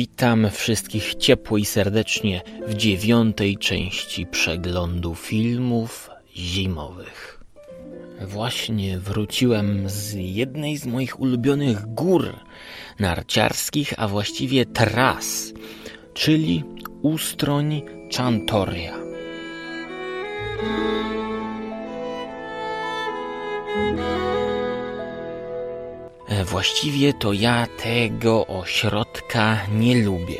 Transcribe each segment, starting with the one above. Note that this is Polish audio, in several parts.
Witam wszystkich ciepło i serdecznie w dziewiątej części przeglądu filmów zimowych. Właśnie wróciłem z jednej z moich ulubionych gór narciarskich, a właściwie tras, czyli Ustroń Chantoria. E, właściwie to ja tego ośrodka nie lubię,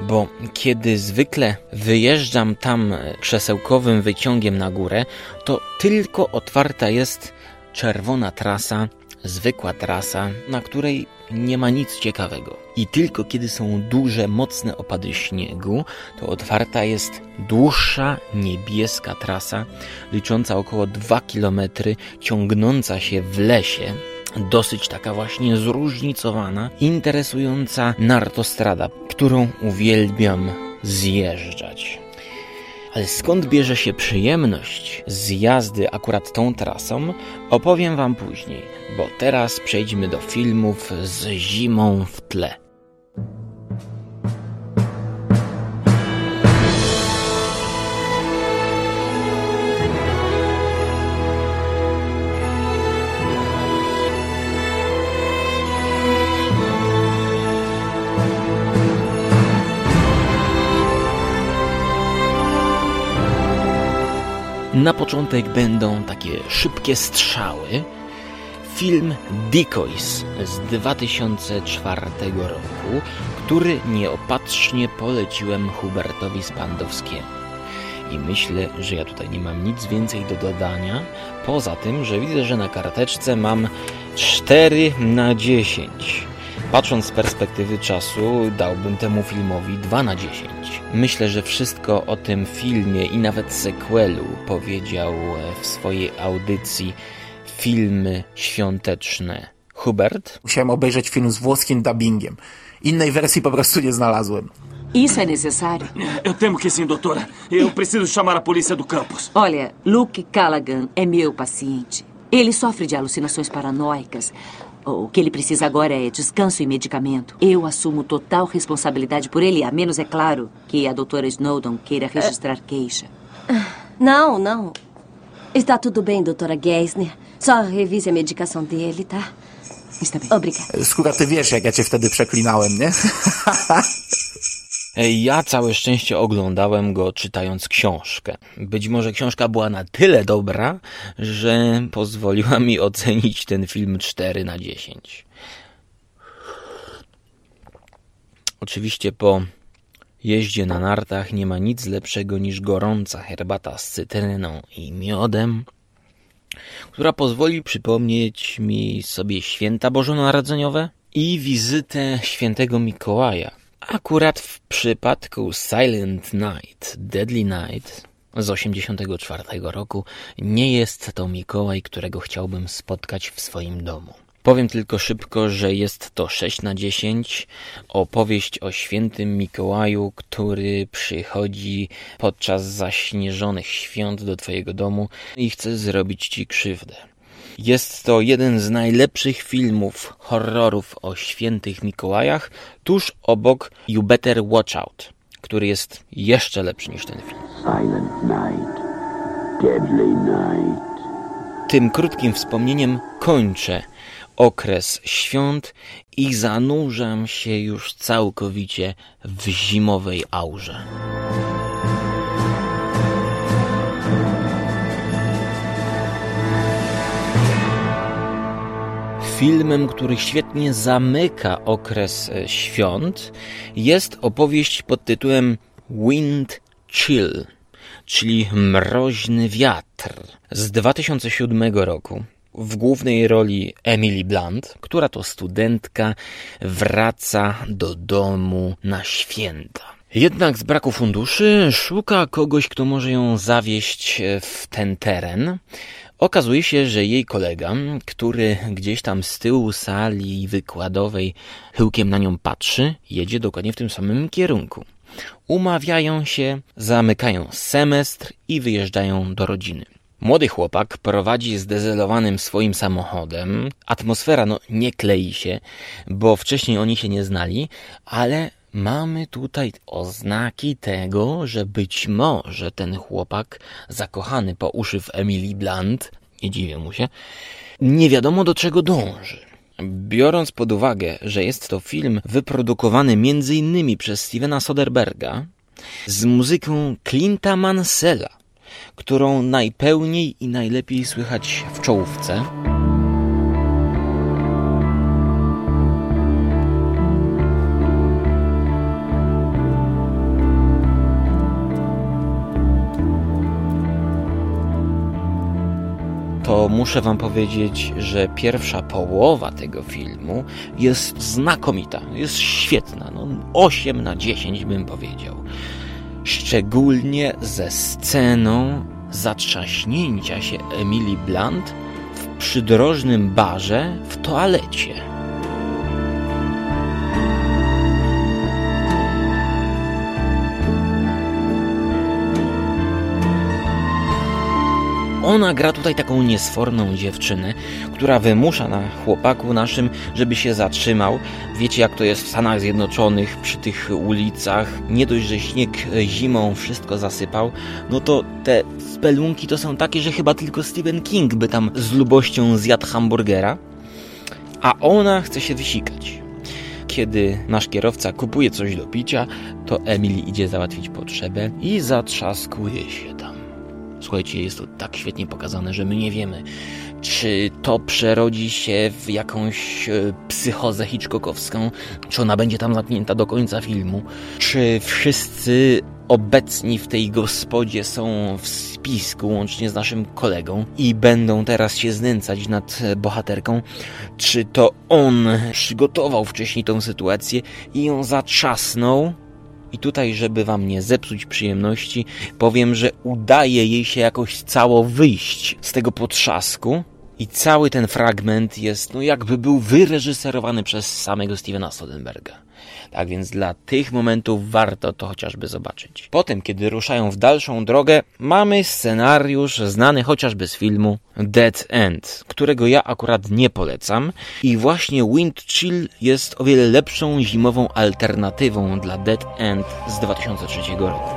bo kiedy zwykle wyjeżdżam tam krzesełkowym wyciągiem na górę, to tylko otwarta jest czerwona trasa, zwykła trasa, na której nie ma nic ciekawego. I tylko kiedy są duże, mocne opady śniegu, to otwarta jest dłuższa, niebieska trasa, licząca około 2 km, ciągnąca się w lesie, dosyć taka właśnie zróżnicowana, interesująca nartostrada, którą uwielbiam zjeżdżać. Ale skąd bierze się przyjemność z jazdy akurat tą trasą, opowiem Wam później, bo teraz przejdźmy do filmów z zimą w tle. Na początek będą takie szybkie strzały. Film Decoys z 2004 roku, który nieopatrznie poleciłem Hubertowi Spandowskiemu. I myślę, że ja tutaj nie mam nic więcej do dodania, poza tym, że widzę, że na karteczce mam 4 na 10. Patrząc z perspektywy czasu, dałbym temu filmowi 2 na 10. Myślę, że wszystko o tym filmie i nawet sequelu powiedział w swojej audycji filmy świąteczne. Hubert? Musiałem obejrzeć film z włoskim dubbingiem. Innej wersji po prostu nie znalazłem. Isso é necessário? Eu temo que sim, doutora. Eu preciso chamar a polícia do campus. Olha, Luke Callaghan é meu paciente. Ele sofre de alucinações paranoicas. O que ele precisa agora é descanso e medicamento. Eu assumo total responsabilidade por ele, a menos, é claro, que a doutora Snowdon queira registrar queixa. Não, não. Está tudo bem, doutora Geisner. Só revise a medicação dele, tá? Está bem. Obrigada. Skóra, ty wiesz, jak ja cię wtedy przeklinałem, nie? Ja całe szczęście oglądałem go czytając książkę. Być może książka była na tyle dobra, że pozwoliła mi ocenić ten film 4 na 10. Oczywiście po jeździe na nartach nie ma nic lepszego niż gorąca herbata z cytryną i miodem, która pozwoli przypomnieć mi sobie święta bożonarodzeniowe i wizytę świętego Mikołaja Akurat w przypadku Silent Night, Deadly Night z 84 roku nie jest to Mikołaj, którego chciałbym spotkać w swoim domu. Powiem tylko szybko, że jest to 6 na 10 opowieść o świętym Mikołaju, który przychodzi podczas zaśnieżonych świąt do twojego domu i chce zrobić ci krzywdę. Jest to jeden z najlepszych filmów horrorów o świętych Mikołajach, tuż obok You Better Watch Out, który jest jeszcze lepszy niż ten film. Silent night, deadly night. Tym krótkim wspomnieniem kończę okres świąt i zanurzam się już całkowicie w zimowej aurze. Filmem, który świetnie zamyka okres e, świąt, jest opowieść pod tytułem Wind Chill, czyli Mroźny Wiatr z 2007 roku. W głównej roli Emily Blunt, która to studentka wraca do domu na święta. Jednak z braku funduszy szuka kogoś, kto może ją zawieść w ten teren. Okazuje się, że jej kolega, który gdzieś tam z tyłu sali wykładowej chyłkiem na nią patrzy, jedzie dokładnie w tym samym kierunku. Umawiają się, zamykają semestr i wyjeżdżają do rodziny. Młody chłopak prowadzi zdezelowanym swoim samochodem. Atmosfera no, nie klei się, bo wcześniej oni się nie znali, ale mamy tutaj oznaki tego, że być może ten chłopak zakochany po uszy w Emily Blunt, nie dziwię mu się, nie wiadomo do czego dąży. Biorąc pod uwagę, że jest to film wyprodukowany m.in. przez Stevena Soderberga z muzyką Clint'a Mansella, którą najpełniej i najlepiej słychać w czołówce, muszę Wam powiedzieć, że pierwsza połowa tego filmu jest znakomita, jest świetna. No, 8 na 10 bym powiedział. Szczególnie ze sceną zatrzaśnięcia się Emily Blunt w przydrożnym barze w toalecie. Ona gra tutaj taką niesforną dziewczynę, która wymusza na chłopaku naszym, żeby się zatrzymał. Wiecie, jak to jest w Stanach Zjednoczonych, przy tych ulicach. Nie dość, że śnieg zimą wszystko zasypał, no to te spelunki to są takie, że chyba tylko Stephen King by tam z lubością zjadł hamburgera. A ona chce się wysikać. Kiedy nasz kierowca kupuje coś do picia, to Emily idzie załatwić potrzebę i zatrzaskuje się tam. Słuchajcie, jest to tak świetnie pokazane, że my nie wiemy, czy to przerodzi się w jakąś e, psychozę Hitchcockowską, czy ona będzie tam zamknięta do końca filmu, czy wszyscy obecni w tej gospodzie są w spisku, łącznie z naszym kolegą, i będą teraz się znęcać nad bohaterką, czy to on przygotował wcześniej tą sytuację i ją zatrzasnął, i tutaj, żeby wam nie zepsuć przyjemności, powiem, że udaje jej się jakoś cało wyjść z tego potrzasku. I cały ten fragment jest, no jakby był wyreżyserowany przez samego Stevena Soderberga. Tak więc dla tych momentów warto to chociażby zobaczyć. Potem, kiedy ruszają w dalszą drogę, mamy scenariusz znany chociażby z filmu Dead End, którego ja akurat nie polecam. I właśnie Wind Chill jest o wiele lepszą zimową alternatywą dla Dead End z 2003 roku.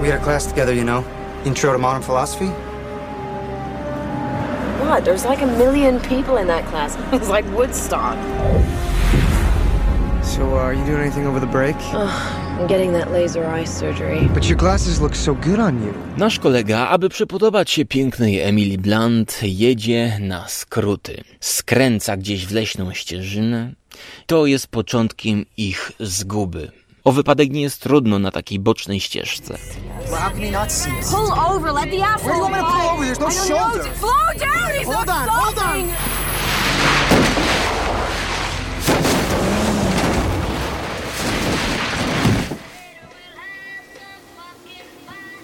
We had a class together, you know. Intro to modern philosophy. What? There's like a million people in that class. It's like Woodstock. So, uh, are you doing anything over the break? I'm getting that laser eye surgery. But your glasses look so good on you. Nasz kolega, aby przypodobać się pięknej Emily Blunt, jedzie na skróty. Skręca gdzieś w leśną ścieżynę. To jest początkiem ich zguby. O wypadek nie jest trudno na takiej bocznej ścieżce. Well, how can he not see us? Pull over, let the asshole Where do you want me to pull over? There's no don't know. shoulder. Slow down, he's Hold not on, hold on.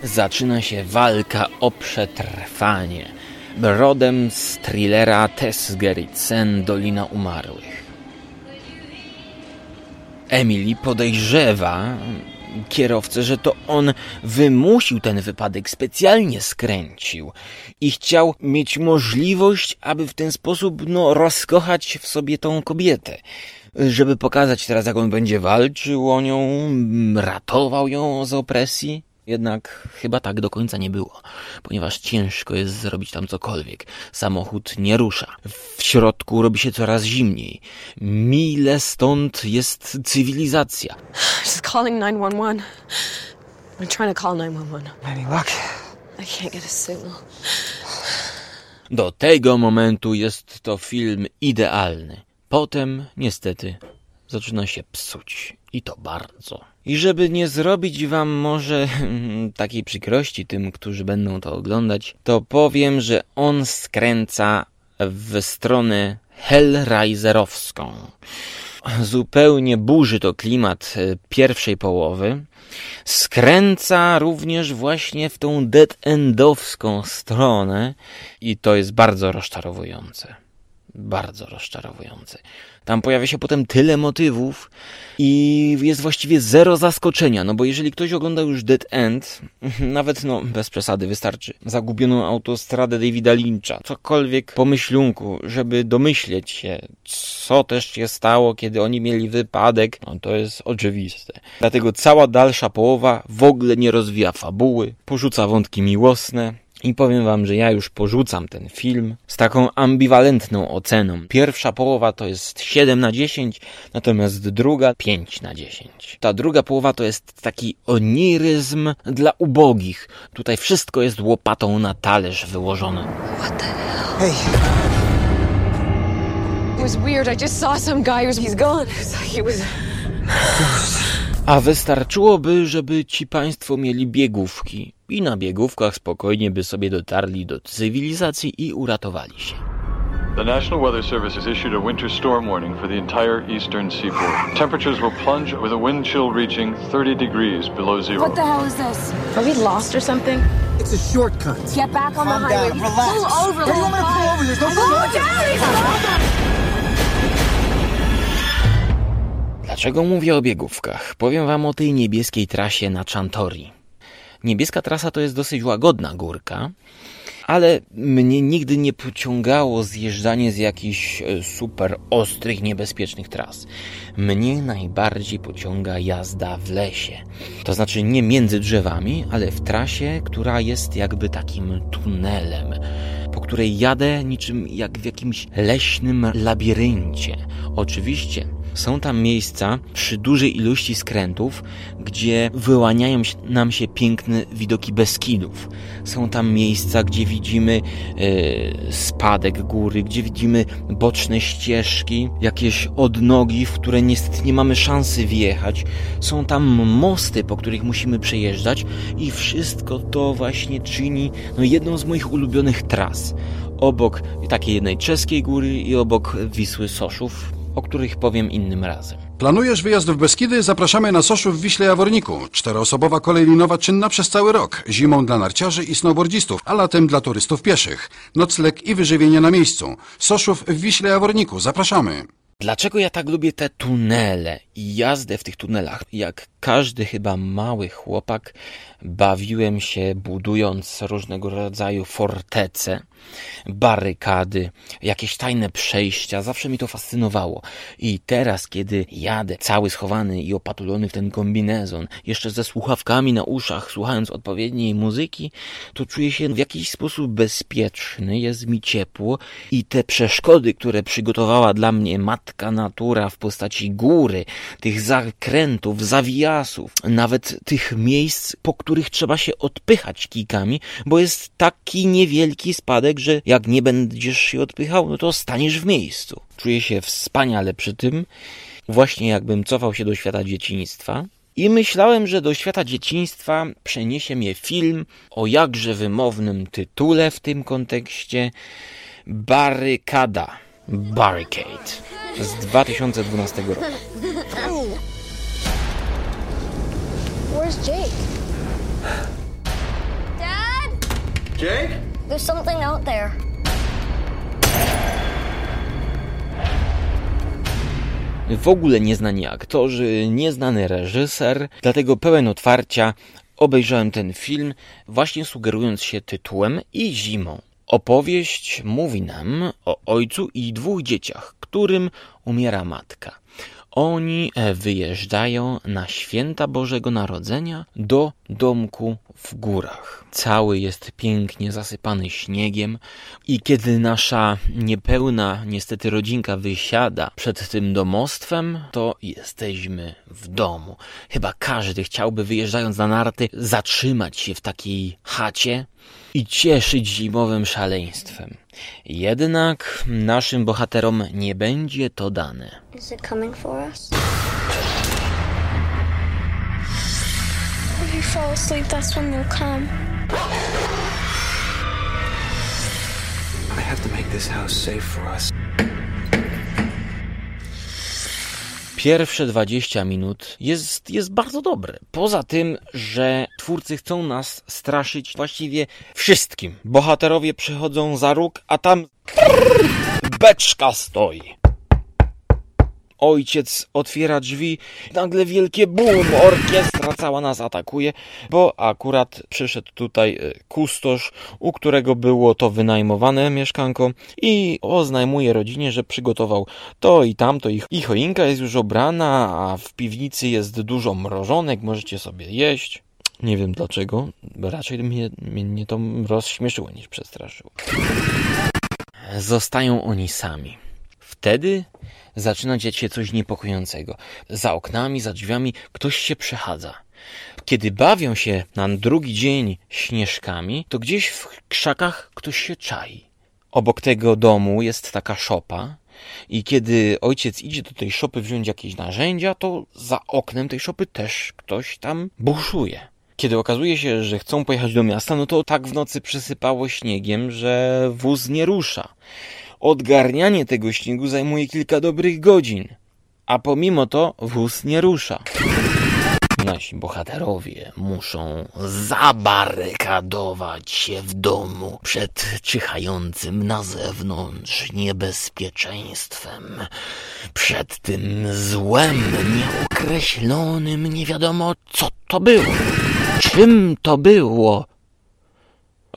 Zaczyna się walka o przetrwanie. Rodem z thrillera Tess Gerritsen Dolina Umarłych. Emily podejrzewa kierowcę, że to on wymusił ten wypadek, specjalnie skręcił i chciał mieć możliwość, aby w ten sposób no, rozkochać w sobie tą kobietę. Żeby pokazać teraz, jak on będzie walczył o nią, ratował ją z opresji. Jednak chyba tak do końca nie było, ponieważ ciężko jest zrobić tam cokolwiek. Samochód nie rusza. W środku robi się coraz zimniej. Mile stąd jest cywilizacja. Just calling 911. I'm trying to call 911. Any luck? I can't get a signal. Do tego momentu jest to film idealny. Potem, niestety, zaczyna się psuć. I to bardzo. I żeby nie zrobić wam może takiej przykrości tym, którzy będą to oglądać, to powiem, że on skręca w stronę Hellraiserowską. Zupełnie burzy to klimat e, pierwszej połowy. Skręca również właśnie w tą dead endowską stronę i to jest bardzo rozczarowujące. bardzo rozczarowujący. Tam pojawia się potem tyle motywów i jest właściwie zero zaskoczenia, no bo jeżeli ktoś ogląda już Dead End, nawet no bez przesady wystarczy zagubioną autostradę Davida Lyncha, cokolwiek po myślunku, żeby domyśleć się, co też się stało, kiedy oni mieli wypadek, no to jest oczywiste. Dlatego cała dalsza połowa w ogóle nie rozwija fabuły, porzuca wątki miłosne, i powiem wam, że ja już porzucam ten film z taką ambiwalentną oceną. Pierwsza połowa to jest 7 na 10, natomiast druga 5 na 10. Ta druga połowa to jest taki oniryzm dla ubogich. Tutaj wszystko jest łopatą na talerz wyłożone. What the hell? Hey. It was weird. I just saw some guy. Was, he's gone. He was... A wystarczyłoby, żeby ci państwo mieli biegówki i na biegówkach spokojnie by sobie dotarli do cywilizacji i uratowali się. The National Weather Service has issued a winter storm warning for the entire eastern seaboard. Temperatures will plunge with a wind chill reaching 30 degrees below zero. What the hell is this? Are we lost or something? It's a shortcut. Get back on Calm the highway. down, relax. Pull over, What do you want me to pull over? There's no down! Dlaczego mówię o biegówkach? Powiem wam o tej niebieskiej trasie na Chantori. Niebieska trasa to jest dosyć łagodna górka, ale mnie nigdy nie pociągało zjeżdżanie z jakichś e, super ostrych, niebezpiecznych tras. Mnie najbardziej pociąga jazda w lesie. To znaczy nie między drzewami, ale w trasie, która jest jakby takim tunelem, po której jadę niczym jak w jakimś leśnym labiryncie. Oczywiście są tam miejsca przy dużej ilości skrętów, gdzie wyłaniają nam się piękne widoki Beskidów. Są tam miejsca, gdzie widzimy e, spadek góry, gdzie widzimy boczne ścieżki, jakieś odnogi, w które niestety nie mamy szansy wjechać. Są tam mosty, po których musimy przejeżdżać i wszystko to właśnie czyni no, jedną z moich ulubionych tras. Obok takiej jednej czeskiej góry i obok Wisły Soszów, o których powiem innym razem. Planujesz wyjazd w Beskidy? Zapraszamy na Soszów w Wiśle Jaworniku. Czteroosobowa kolej linowa czynna przez cały rok. Zimą dla narciarzy i snowboardzistów, a latem dla turystów pieszych. Nocleg i wyżywienie na miejscu. Soszów w Wiśle Jaworniku. Zapraszamy. Dlaczego ja tak lubię te tunele i jazdę w tych tunelach? Jak każdy chyba mały chłopak bawiłem się budując różnego rodzaju fortece, barykady, jakieś tajne przejścia. Zawsze mi to fascynowało. I teraz, kiedy jadę cały schowany i opatulony w ten kombinezon, jeszcze ze słuchawkami na uszach, słuchając odpowiedniej muzyki, to czuję się w jakiś sposób bezpieczny, jest mi ciepło i te przeszkody, które przygotowała dla mnie matka natura w postaci góry, tych zakrętów, zawijasów, nawet tych miejsc, po których trzeba się odpychać kikami, bo jest taki niewielki spadek, że jak nie będziesz się odpychał, no to staniesz w miejscu. Czuję się wspaniale przy tym, właśnie jakbym cofał się do świata dzieciństwa. I myślałem, że do świata dzieciństwa przeniesie mnie film o jakże wymownym tytule w tym kontekście Barykada. Barricade z 2012 roku. Where's Jake? Dad? Jake? There's something out there. W ogóle nieznani aktorzy, nieznany reżyser, dlatego pełen otwarcia obejrzałem ten film, właśnie sugerując się tytułem i zimą. Opowieść mówi nam o ojcu i dwóch dzieciach, którym umiera matka. Oni e, wyjeżdżają na święta Bożego Narodzenia do domku w górach. Cały jest pięknie zasypany śniegiem i kiedy nasza niepełna niestety rodzinka wysiada przed tym domostwem, to jesteśmy w domu. Chyba każdy chciałby wyjeżdżając na narty zatrzymać się w takiej chacie i cieszyć zimowym szaleństwem. Jednak naszym bohaterom nie będzie to dane. Is it coming for us? If you fall asleep, that's when they'll come. I have to make this house safe for us. Pierwsze 20 minut jest, jest bardzo dobre. Poza tym, że twórcy chcą nas straszyć właściwie wszystkim. Bohaterowie przychodzą za róg, a tam beczka stoi. Ojciec otwiera drzwi, nagle wielkie boom, orkiestra cała nas atakuje, bo akurat przyszedł tutaj e, kustosz, u którego było to wynajmowane mieszkanko i oznajmuje rodzinie, że przygotował to i tamto, ich, ich choinka jest już obrana, a w piwnicy jest dużo mrożonek, możecie sobie jeść. Nie wiem dlaczego, raczej mnie, mnie to rozśmieszyło niż przestraszyło. Zostają oni sami. Wtedy zaczyna dziać się coś niepokojącego. Za oknami, za drzwiami ktoś się przechadza. Kiedy bawią się na drugi dzień śnieżkami, to gdzieś w krzakach ktoś się czai. Obok tego domu jest taka szopa, i kiedy ojciec idzie do tej szopy wziąć jakieś narzędzia, to za oknem tej szopy też ktoś tam buszuje. Kiedy okazuje się, że chcą pojechać do miasta, no to tak w nocy przysypało śniegiem, że wóz nie rusza. Odgarnianie tego śniegu zajmuje kilka dobrych godzin, a pomimo to wóz nie rusza. Nasi bohaterowie muszą zabarykadować się w domu przed czyhającym na zewnątrz niebezpieczeństwem, przed tym złem nieokreślonym, nie wiadomo co to było, czym to było.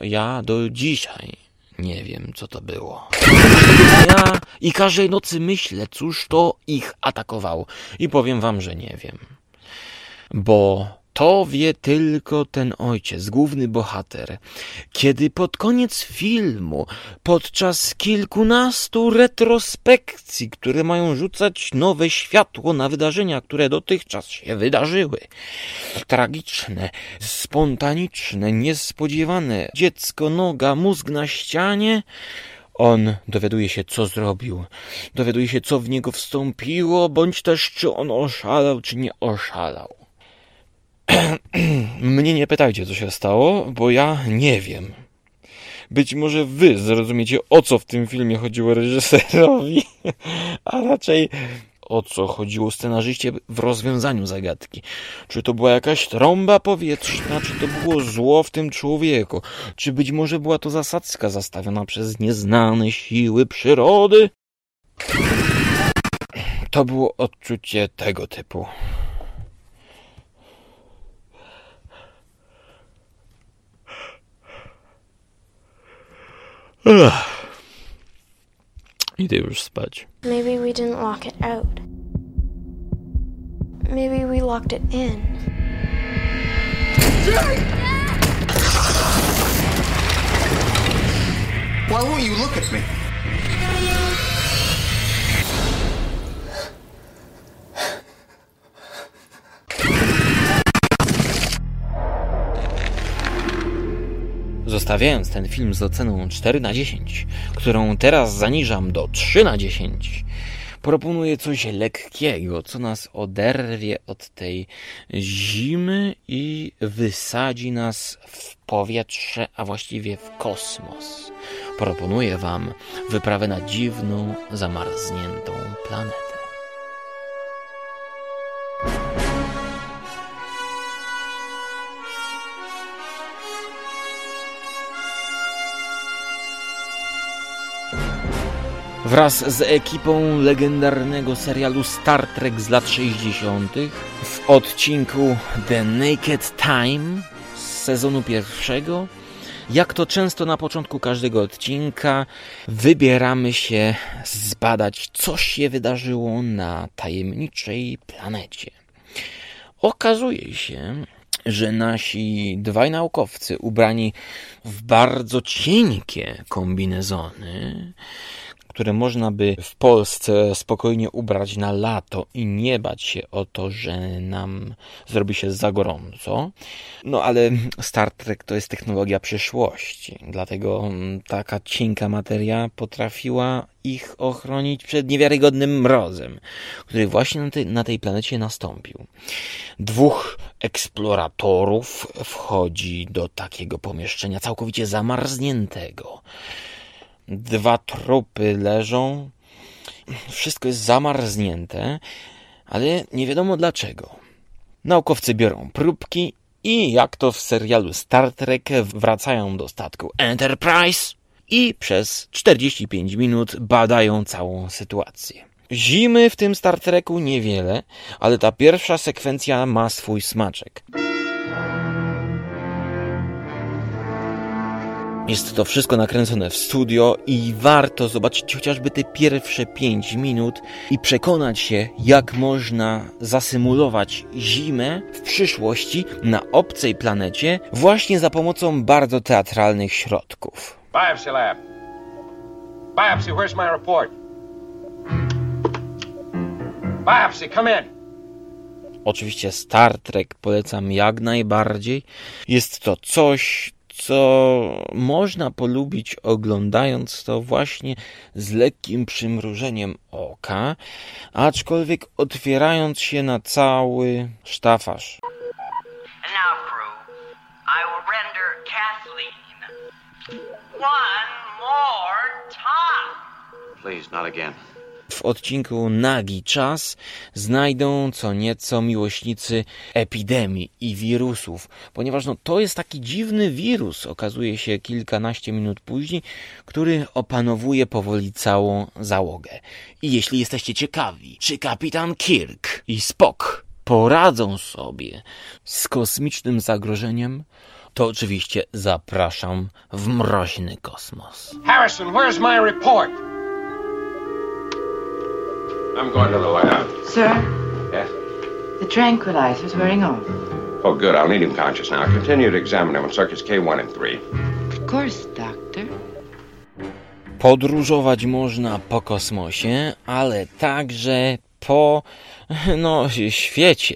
Ja do dzisiaj nie wiem, co to było. Ja i każdej nocy myślę, cóż to ich atakowało. I powiem wam, że nie wiem. Bo to wie tylko ten ojciec, główny bohater. Kiedy pod koniec filmu, podczas kilkunastu retrospekcji, które mają rzucać nowe światło na wydarzenia, które dotychczas się wydarzyły, tragiczne, spontaniczne, niespodziewane, dziecko, noga, mózg na ścianie, on dowiaduje się, co zrobił, dowiaduje się, co w niego wstąpiło, bądź też, czy on oszalał, czy nie oszalał. Mnie nie pytajcie, co się stało, bo ja nie wiem. Być może wy zrozumiecie, o co w tym filmie chodziło reżyserowi, a raczej o co chodziło scenarzyście w rozwiązaniu zagadki. Czy to była jakaś trąba powietrzna, czy to było zło w tym człowieku, czy być może była to zasadzka zastawiona przez nieznane siły przyrody? To było odczucie tego typu. Ugh. Idę już spać. Maybe we didn't lock it out. Maybe we locked it in. Why won't you look at me? Zostawiając ten film z oceną 4 na 10, którą teraz zaniżam do 3 na 10, proponuję coś lekkiego, co nas oderwie od tej zimy i wysadzi nas w powietrze, a właściwie w kosmos. Proponuję Wam wyprawę na dziwną, zamarzniętą planetę. Wraz z ekipą legendarnego serialu Star Trek z lat 60. w odcinku The Naked Time z sezonu pierwszego, jak to często na początku każdego odcinka, wybieramy się zbadać, co się wydarzyło na tajemniczej planecie. Okazuje się, że nasi dwaj naukowcy ubrani w bardzo cienkie kombinezony które można by w Polsce spokojnie ubrać na lato i nie bać się o to, że nam zrobi się za gorąco. No ale Star Trek to jest technologia przyszłości, dlatego taka cienka materia potrafiła ich ochronić przed niewiarygodnym mrozem, który właśnie na tej, na tej planecie nastąpił. Dwóch eksploratorów wchodzi do takiego pomieszczenia całkowicie zamarzniętego. Dwa trupy leżą. Wszystko jest zamarznięte, ale nie wiadomo dlaczego. Naukowcy biorą próbki i jak to w serialu Star Trek wracają do statku Enterprise i przez 45 minut badają całą sytuację. Zimy w tym Star Treku niewiele, ale ta pierwsza sekwencja ma swój smaczek. Jest to wszystko nakręcone w studio i warto zobaczyć chociażby te pierwsze 5 minut i przekonać się, jak można zasymulować zimę w przyszłości na obcej planecie właśnie za pomocą bardzo teatralnych środków. Biopsy lab. Biopsy, where's my report? Biopsy, come in. Oczywiście Star Trek polecam jak najbardziej. Jest to coś, co można polubić oglądając to właśnie z lekkim przymrużeniem oka, aczkolwiek otwierając się na cały sztafaż. Now, crew, I will render Kathleen one more time. Please, not again. W odcinku Nagi Czas znajdą co nieco miłośnicy epidemii i wirusów, ponieważ no, to jest taki dziwny wirus, okazuje się kilkanaście minut później, który opanowuje powoli całą załogę. I jeśli jesteście ciekawi, czy kapitan Kirk i Spock poradzą sobie z kosmicznym zagrożeniem, to oczywiście zapraszam w mroźny kosmos. Harrison, where's my report? I'm going to the lab. Sir, Yes? the tranquilizer's wearing off. Oh, good. I'll need him conscious now. Continue to examine him on circuits K1 and 3. Of course, Doctor. Podróżować można po kosmosie, ale także po no, świecie.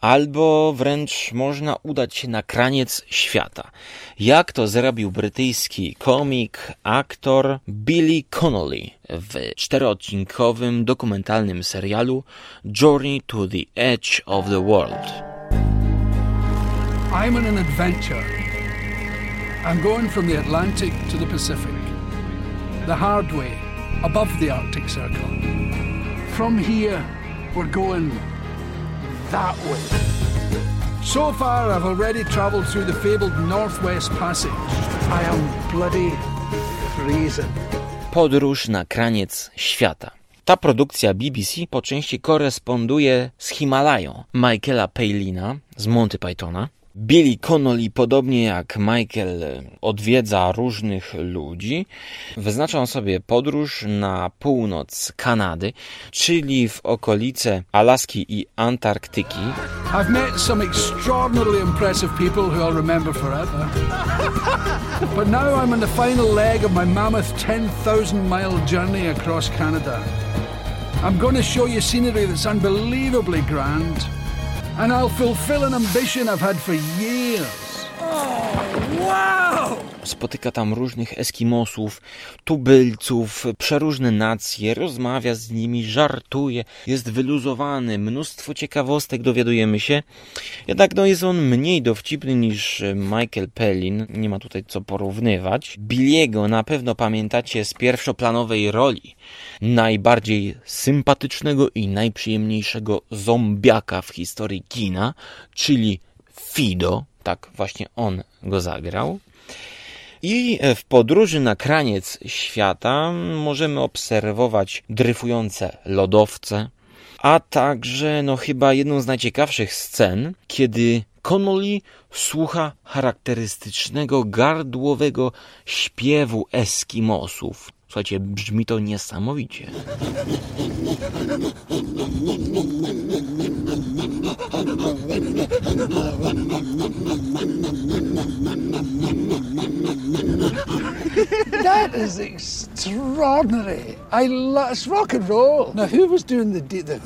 Albo wręcz można udać się na kraniec świata. Jak to zrobił brytyjski komik, aktor Billy Connolly w czteroodcinkowym dokumentalnym serialu Journey to the Edge of the World. I'm on an adventure. I'm going from the Atlantic to the Pacific. The hard way, above the Arctic Circle. From here, we're going that way. So far, I've already travelled through the fabled Northwest Passage. I am bloody freezing. Podróż na kraniec świata. Ta produkcja BBC po części koresponduje z Himalają Michaela Palina z Monty Pythona. Billy Connolly, podobnie jak Michael, odwiedza różnych ludzi. Wyznaczał sobie podróż na północ Kanady, czyli w okolice Alaski i Antarktyki. I've met some extraordinarily impressive people who I'll remember forever. but now I'm on the final leg of my mammoth 10,000 mile journey across Canada. I'm going to show you scenery that's unbelievably grand. And I'll fulfill an ambition I've had for years. Spotyka tam różnych Eskimosów, tubylców, przeróżne nacje, rozmawia z nimi, żartuje, jest wyluzowany, mnóstwo ciekawostek dowiadujemy się. Jednak no, jest on mniej dowcipny niż Michael Pellin, nie ma tutaj co porównywać. Billiego na pewno pamiętacie z pierwszoplanowej roli najbardziej sympatycznego i najprzyjemniejszego zombiaka w historii kina, czyli Fido, tak właśnie on go zagrał. I w podróży na kraniec świata możemy obserwować dryfujące lodowce, a także no chyba jedną z najciekawszych scen, kiedy Connolly słucha charakterystycznego gardłowego śpiewu Eskimosów. Słuchajcie, brzmi to niesamowicie. that is extraordinary. I love it's rock and roll. Now, who was doing the the?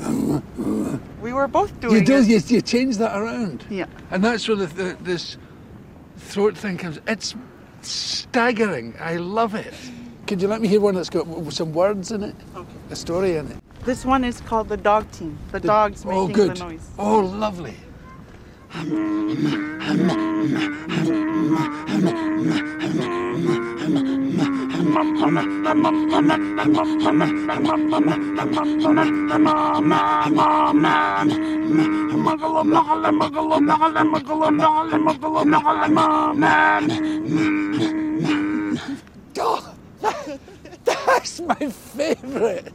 We were both doing You did. it. You, you changed that around. Yeah. And that's where the, the, this throat thing comes. It's staggering. I love it. Could you let me hear one that's got some words in it? Okay. A story in it. This one is called the dog team. The, The- dog's oh, making good. the noise. Oh, lovely. Oh, That's my favourite.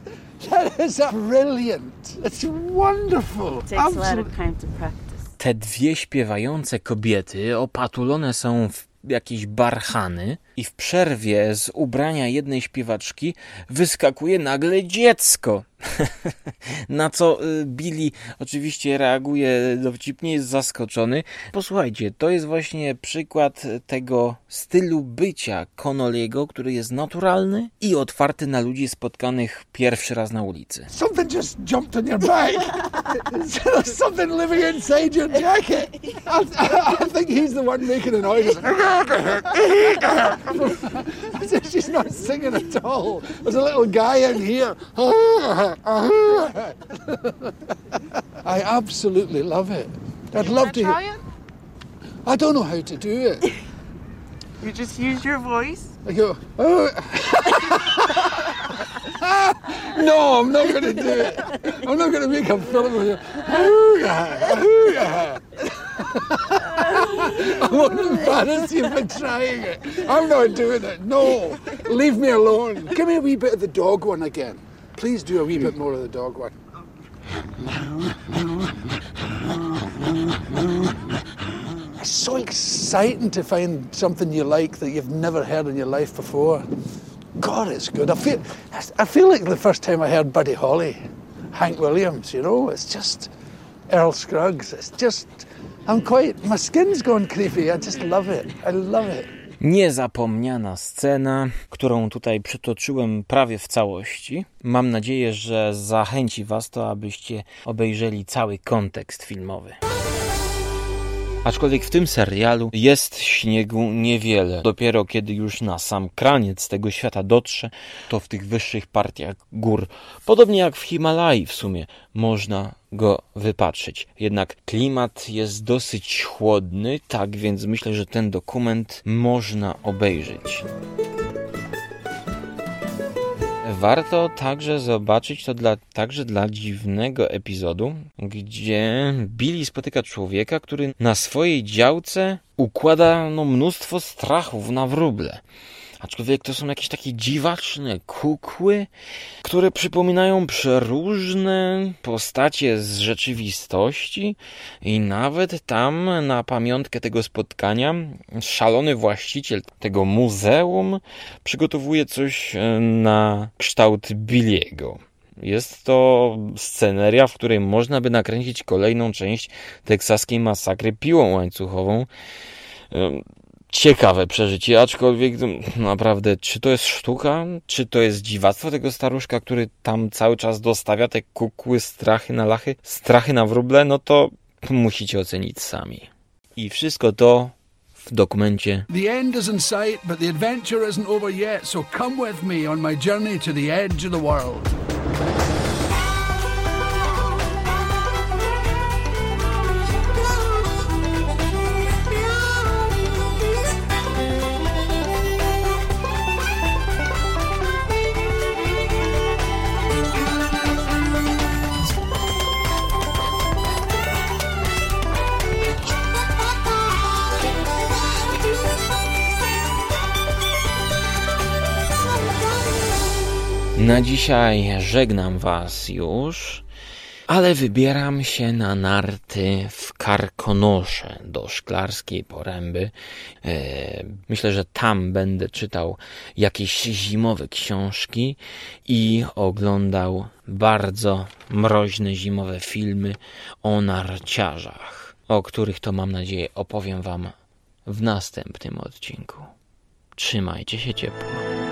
That is brilliant. It's wonderful. It takes a lot of time to practice. Te dwie śpiewające kobiety opatulone są w jakieś barchany i w przerwie z ubrania jednej śpiewaczki wyskakuje nagle dziecko. Na co y, Billy oczywiście reaguje dowcipnie, jest zaskoczony. Posłuchajcie, to jest właśnie przykład tego stylu bycia Connolly'ego, który jest naturalny i otwarty na ludzi spotkanych pierwszy raz na ulicy. Something just jumped on your back. Something living inside your jacket. I, I think he's the one making noise. She's not singing at all. There's a little guy in here. I absolutely love it. I'd love to. try hear- I don't know how to do it. You just use your voice. I go, oh. no, I'm not going to do it. I'm not going to make a film of you. Won't embarrass you by trying it. I'm not doing it. No, leave me alone. Give me a wee bit of the dog one again. Please do a wee bit more of the dog one. It's so exciting to find something you like that you've never heard in your life before. God, it's good. I feel, I feel like the first time I heard Buddy Holly, Hank Williams, you know, it's just Earl Scruggs. It's just, I'm quite, my skin's creepy. I just love it. I love it. Niezapomniana scena, którą tutaj przytoczyłem prawie w całości. Mam nadzieję, że zachęci Was to, abyście obejrzeli cały kontekst filmowy. Aczkolwiek w tym serialu jest śniegu niewiele. Dopiero kiedy już na sam kraniec tego świata dotrze, to w tych wyższych partiach gór, podobnie jak w Himalai w sumie, można go wypatrzyć. Jednak klimat jest dosyć chłodny, tak więc myślę, że ten dokument można obejrzeć. Warto także zobaczyć to dla, także dla dziwnego epizodu, gdzie Billy spotyka człowieka, który na swojej działce układa no, mnóstwo strachów na wróble. Aczkolwiek to są jakieś takie dziwaczne kukły, które przypominają przeróżne postacie z rzeczywistości i nawet tam na pamiątkę tego spotkania szalony właściciel tego muzeum przygotowuje coś e, na kształt Billiego. Jest to sceneria, w której można by nakręcić kolejną część teksaskiej masakry piłą łańcuchową. Ciekawe przeżycie, aczkolwiek no, naprawdę, czy to jest sztuka, czy to jest dziwactwo tego staruszka, który tam cały czas dostawia te kukły, strachy na lachy, strachy na wróble, no to musicie ocenić sami. I wszystko to w dokumencie The end is in sight, but the adventure isn't over yet, so come with me on my journey to the edge of the world. Na dzisiaj żegnam Was już, ale wybieram się na narty w Karkonosze do Szklarskiej Poręby. E, Myślę, że tam będę czytał jakieś zimowe książki i oglądał bardzo mroźne zimowe filmy o narciarzach, o których to mam nadzieję opowiem Wam w następnym odcinku. Trzymajcie się ciepło.